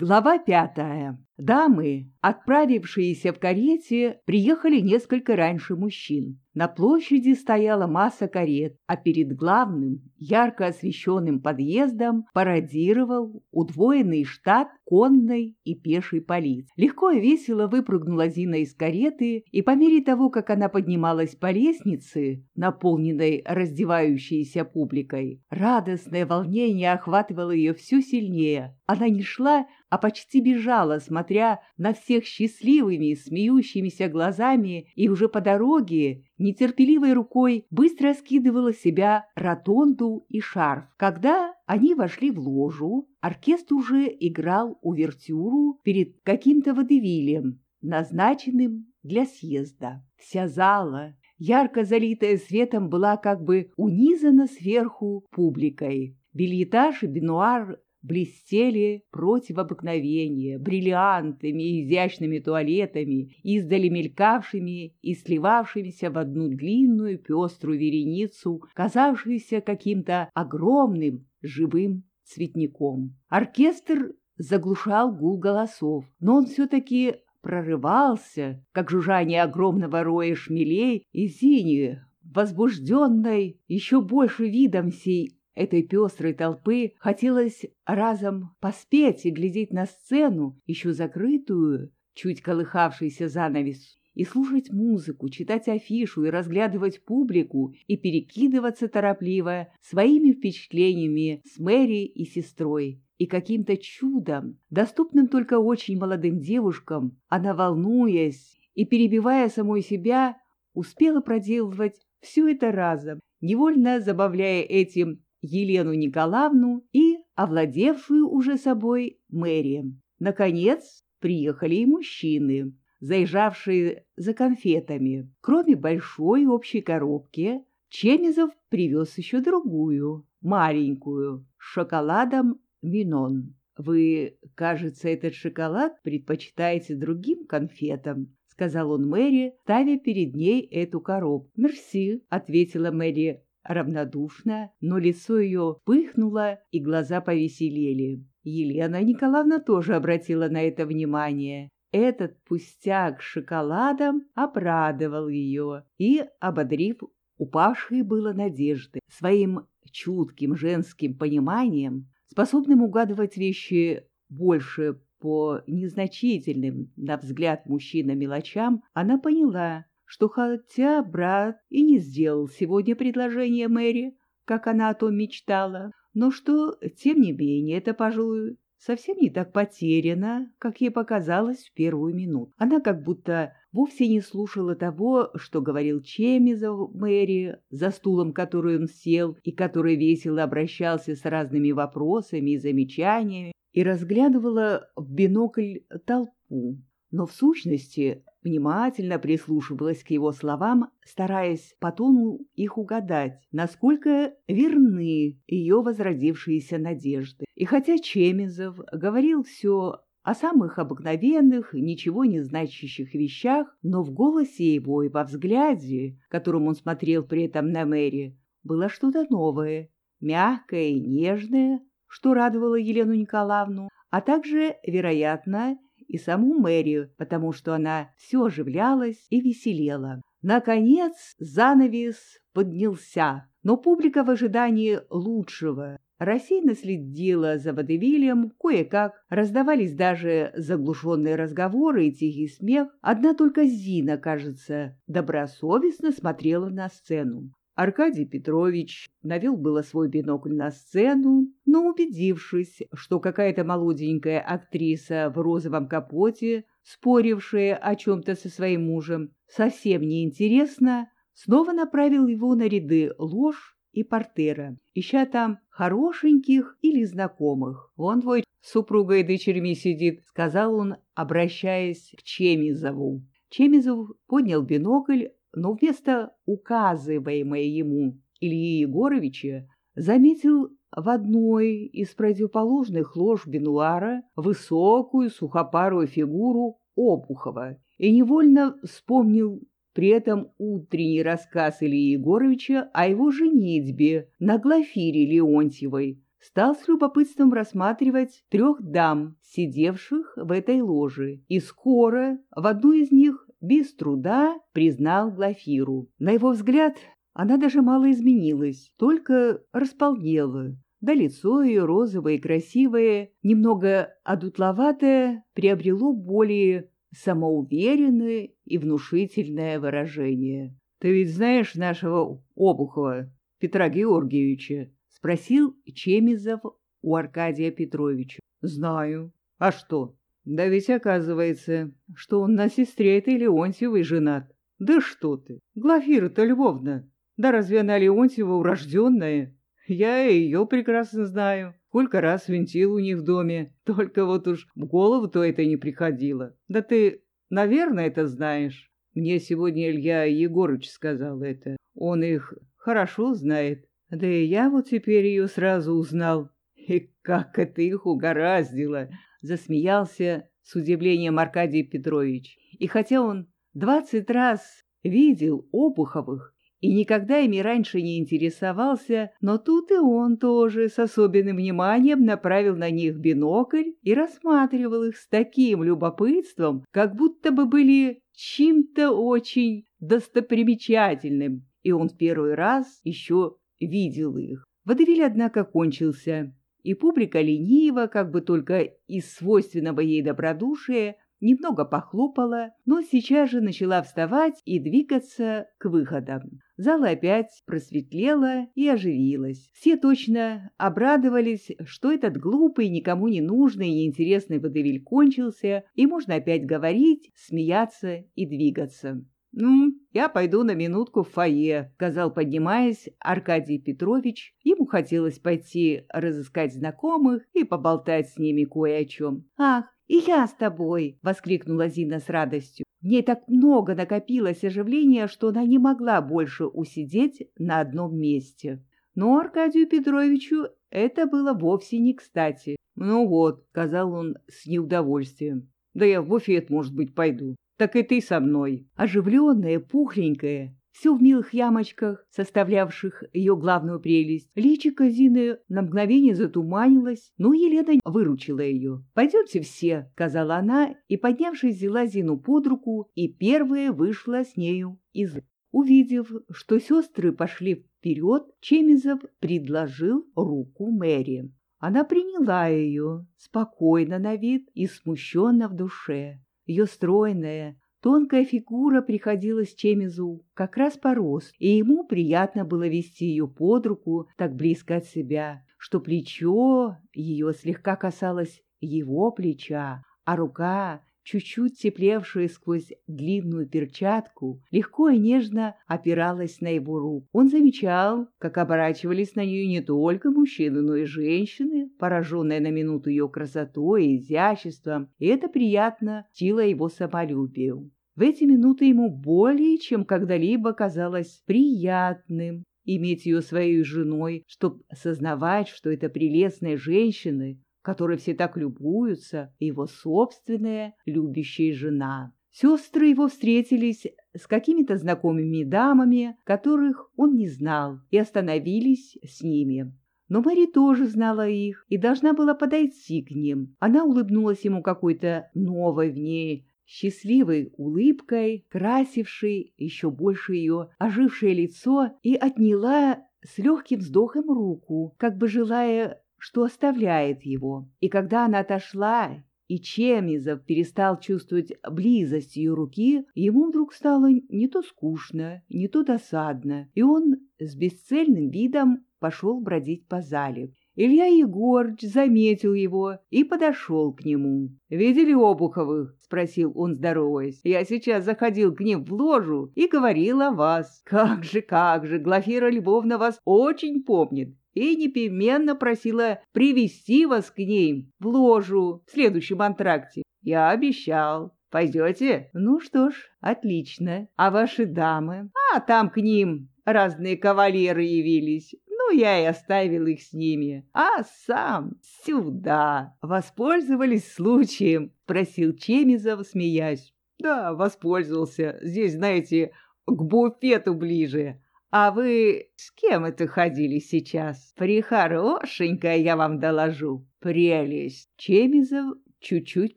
Глава пятая. Дамы, отправившиеся в карете, приехали несколько раньше мужчин. На площади стояла масса карет, а перед главным, ярко освещенным подъездом пародировал удвоенный штат конной и пешей полиции. Легко и весело выпрыгнула Зина из кареты, и по мере того, как она поднималась по лестнице, наполненной раздевающейся публикой, радостное волнение охватывало ее все сильнее. Она не шла, а почти бежала, смотря на всех счастливыми, смеющимися глазами, и уже по дороге нетерпеливой рукой быстро скидывала себя ротонду и шарф. Когда они вошли в ложу, оркестр уже играл увертюру перед каким-то водевилем, назначенным для съезда. Вся зала, ярко залитая светом, была как бы унизана сверху публикой. Бельетаж и бенуар блестели против обыкновения, бриллиантами и изящными туалетами, издали мелькавшими и сливавшимися в одну длинную пеструю вереницу, казавшуюся каким-то огромным живым цветником. Оркестр заглушал гул голосов, но он все-таки прорывался, как жужжание огромного роя шмелей, и Зине, возбужденной еще больше видом сей этой пестрой толпы хотелось разом поспеть и глядеть на сцену, еще закрытую, чуть колыхавшийся занавес, и слушать музыку, читать афишу и разглядывать публику и перекидываться торопливо своими впечатлениями с Мэри и сестрой. И каким-то чудом, доступным только очень молодым девушкам, она, волнуясь и перебивая самой себя, успела проделывать все это разом, невольно забавляя этим Елену Николаевну и овладевшую уже собой Мэри. Наконец, приехали и мужчины, заезжавшие за конфетами. Кроме большой общей коробки, Чемизов привез еще другую, маленькую, с шоколадом Минон. «Вы, кажется, этот шоколад предпочитаете другим конфетам», — сказал он Мэри, ставя перед ней эту коробку. «Мерси», — ответила Мэри равнодушно, но лицо ее пыхнуло и глаза повеселели. Елена Николаевна тоже обратила на это внимание. Этот пустяк шоколадом обрадовал ее и, ободрив упавшие было надежды, своим чутким женским пониманием, способным угадывать вещи больше по незначительным, на взгляд мужчина, мелочам, она поняла, что хотя брат и не сделал сегодня предложение Мэри, как она о том мечтала, но что, тем не менее, это, пожалуй, совсем не так потеряно, как ей показалось в первую минуту. Она как будто вовсе не слушала того, что говорил Чемизов Мэри, за стулом, который он сел и который весело обращался с разными вопросами и замечаниями, и разглядывала в бинокль толпу. Но в сущности внимательно прислушивалась к его словам, стараясь по тону их угадать, насколько верны ее возродившиеся надежды. И хотя Чемизов говорил все о самых обыкновенных, ничего не значащих вещах, но в голосе его и во взгляде, которым он смотрел при этом на Мэри, было что-то новое, мягкое и нежное, что радовало Елену Николаевну, а также, вероятно, и саму Мэри, потому что она все оживлялась и веселела. Наконец занавес поднялся, но публика в ожидании лучшего рассеянно следила за водевилем, кое-как раздавались даже заглушенные разговоры и тихий смех. Одна только Зина, кажется, добросовестно смотрела на сцену. Аркадий Петрович навел было свой бинокль на сцену, но, убедившись, что какая-то молоденькая актриса в розовом капоте, спорившая о чем-то со своим мужем, совсем неинтересно, снова направил его на ряды ложь и портера, ища там хорошеньких или знакомых. «Он твой с супругой и дочерьми сидит», — сказал он, обращаясь к Чемизову. Чемизов поднял бинокль, но вместо указываемой ему Ильи Егоровича заметил в одной из противоположных лож Бенуара высокую сухопарую фигуру Обухова и невольно вспомнил при этом утренний рассказ Ильи Егоровича о его женитьбе на Глафире Леонтьевой, стал с любопытством рассматривать трех дам, сидевших в этой ложе, и скоро в одну из них без труда признал Глафиру. На его взгляд, она даже мало изменилась, только располнела. Да лицо ее розовое и красивое, немного одутловатое, приобрело более самоуверенное и внушительное выражение. «Ты ведь знаешь нашего Обухова, Петра Георгиевича?» — спросил Чемизов у Аркадия Петровича. «Знаю. А что?» «Да ведь оказывается, что он на сестре этой Леонтьевой женат. Да что ты, Глафира-то Львовна, да разве она Леонтьева урожденная? Я ее прекрасно знаю. Сколько раз винтил у них в доме, только вот уж в голову-то это не приходило. Да ты, наверное, это знаешь. Мне сегодня Илья Егорыч сказал это. Он их хорошо знает. Да и я вот теперь ее сразу узнал. И как это их угораздило!» Засмеялся с удивлением Аркадий Петрович. И хотя он двадцать раз видел Обуховых и никогда ими раньше не интересовался, но тут и он тоже с особенным вниманием направил на них бинокль и рассматривал их с таким любопытством, как будто бы были чем-то очень достопримечательным, и он в первый раз еще видел их. Водевиль, однако, кончился, и публика лениво, как бы только из свойственного ей добродушия, немного похлопала, но сейчас же начала вставать и двигаться к выходам. Зал опять просветлела и оживилась. Все точно обрадовались, что этот глупый, никому не нужный и неинтересный водевиль кончился, и можно опять говорить, смеяться и двигаться. «Ну, я пойду на минутку в фойе», — сказал, поднимаясь, Аркадий Петрович. Ему хотелось пойти разыскать знакомых и поболтать с ними кое о чем. «Ах, «И я с тобой!» — воскликнула Зина с радостью. В ней так много накопилось оживления, что она не могла больше усидеть на одном месте. Но Аркадию Петровичу это было вовсе не кстати. «Ну вот», — сказал он с неудовольствием, — «да я в буфет, может быть, пойду. Так и ты со мной». Оживленная, пухленькая, все в милых ямочках, составлявших ее главную прелесть. Личико Зины на мгновение затуманилось, но Елена выручила ее. «Пойдемте все», — сказала она, и, поднявшись, взяла Зину под руку и первая вышла с нею из Увидев, что сестры пошли вперед, Чемизов предложил руку Мэри. Она приняла ее, спокойно на вид и смущенно в душе. Ее стройная, Тонкая фигура приходилась Чемизу как раз по росту, и ему приятно было вести ее под руку так близко от себя, что плечо ее слегка касалось его плеча, а рука чуть-чуть теплевшая сквозь длинную перчатку, легко и нежно опиралась на его руку. Он замечал, как оборачивались на нее не только мужчины, но и женщины, пораженные на минуту ее красотой и изяществом, и это приятно тило его самолюбию. В эти минуты ему более чем когда-либо казалось приятным иметь ее своей женой, чтобы сознавать, что это прелестная женщина, которой все так любуются, его собственная любящая жена. Сестры его встретились с какими-то знакомыми дамами, которых он не знал, и остановились с ними. Но Мэри тоже знала их и должна была подойти к ним. Она улыбнулась ему какой-то новой в ней, счастливой улыбкой, красившей еще больше ее ожившее лицо, и отняла с легким вздохом руку, как бы желая что оставляет его. И когда она отошла, и Чемизов перестал чувствовать близость ее руки, ему вдруг стало не то скучно, не то досадно, и он с бесцельным видом пошел бродить по зале. Илья Егорыч заметил его и подошел к нему. «Видели Обуховых?» — спросил он, здороваясь. «Я сейчас заходил к ним в ложу и говорил о вас. Как же, как же, Глафира Львовна вас очень помнит и непременно просила привести вас к ней в ложу в следующем антракте. Я обещал. Пойдете? Ну что ж, отлично. А ваши дамы? А там к ним разные кавалеры явились. Ну, я и оставил их с ними. А сам сюда. Воспользовались случаем? Спросил Чемизов, смеясь. Да, воспользовался. Здесь, знаете, к буфету ближе. А вы с кем это ходили сейчас? Прихорошенькая, я вам доложу. Прелесть. Чемизов чуть-чуть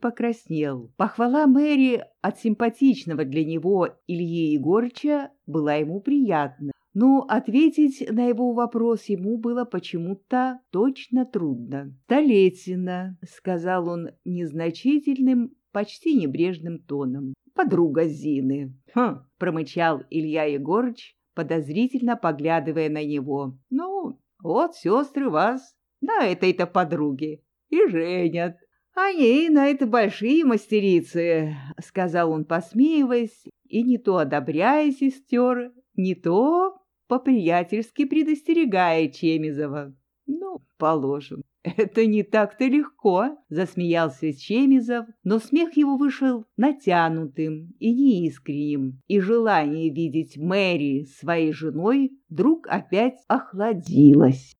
покраснел. Похвала Мэри от симпатичного для него Ильи Егорыча была ему приятна. Но ответить на его вопрос ему было почему-то точно трудно. «Столетина», — сказал он незначительным, почти небрежным тоном. «Подруга Зины». «Хм», — промычал Илья Егорыч, подозрительно поглядывая на него. «Ну, вот сестры вас на этой-то подруге и женят». «Они на это большие мастерицы», — сказал он, посмеиваясь, и не то одобряя сестер, не то по-приятельски предостерегая Чемизова. «Ну, положим, это не так-то легко», — засмеялся Чемизов, но смех его вышел натянутым и неискренним, и желание видеть Мэри своей женой вдруг опять охладилось.